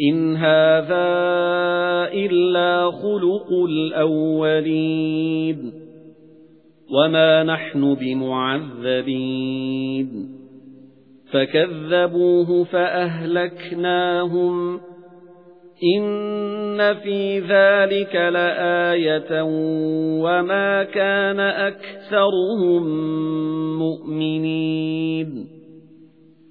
إِنْ هَذَا إِلَّا خُلُقُ الْأَوَّلِينَ وَمَا نَحْنُ بِمُعَذَّبِينَ فَكَذَّبُوهُ فَأَهْلَكْنَاهُمْ إِنَّ فِي ذَلِكَ لَآيَةً وَمَا كَانَ أَكْثَرُهُم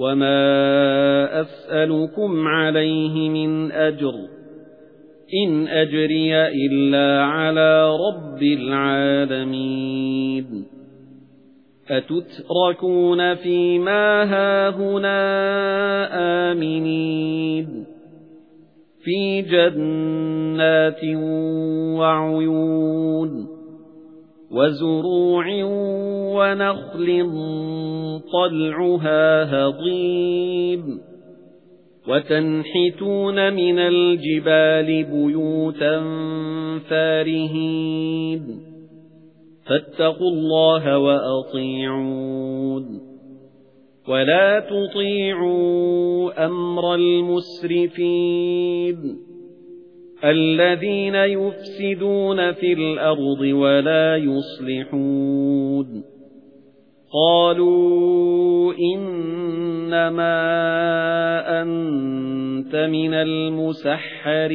وَمَا أَسْأَلُكُمْ عَلَيْهِ مِنْ أَجْرٍ إِنْ أَجْرِيَ إِلَّا عَلَى رَبِّ الْعَالَمِينَ أَتُتْرَكُونَ فِي مَا هَاهُنَا آمِنِينَ فِي جَنَّاتٍ وَعُيُونٍ وَزُرُوعٍ وَنَخْلٍ طَلْعُهَا هَضِيمٌ. وَتَنْحِتُونَ مِنَ الْجِبَالِ بُيُوتًا فَارِهِينَ. فَاتَّقُوا اللَّهَ وَأَطِيعُونِ. وَلَا تُطِيعُوا أَمْرَ الْمُسْرِفِينَ. الَّذِينَ يُفْسِدُونَ فِي الْأَرْضِ وَلَا يُصْلِحُونَ. قَالُوا إِنَّمَا أَنْتَ مِنَ الْمُسَحَّرِينَ.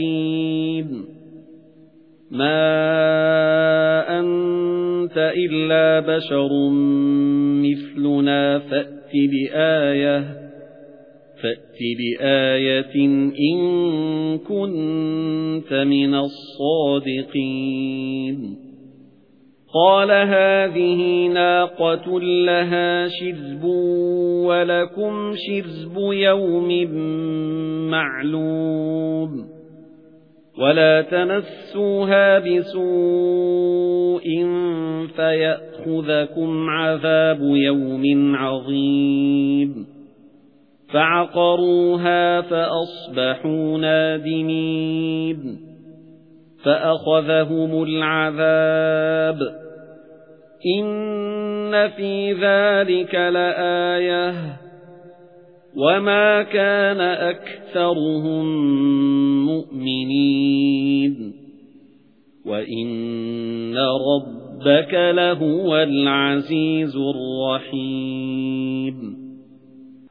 مَا أَنْتَ إِلَّا بَشَرٌ مِثْلُنَا فَأْتِ بِآيَةٍ فَأْتِ بِآيَةٍ إِن كُنتَ مِنَ الصَّادِقِينَ قَالَ هَذِهِ نَاقَةٌ لَهَا شِرْبٌ وَلَكُمْ شِرْبُ يَوْمٍ مَّعْلُومٍ وَلَا تَمَسُّوهَا بِسُوءٍ فَيَأْخُذَكُمْ عَذَابُ يَوْمٍ عَظِيمٍ فَعَقَرُوهَا فَأَصْبَحُوا نَادِمِينَ فَأَخَذَهُمُ الْعَذَابُ إِنَّ فِي ذَلِكَ لَآيَةً وَمَا كَانَ أَكْثَرُهُم مُؤْمِنِينَ وَإِنَّ رَبَّكَ لَهُوَ الْعَزِيزُ الرَّحِيمُ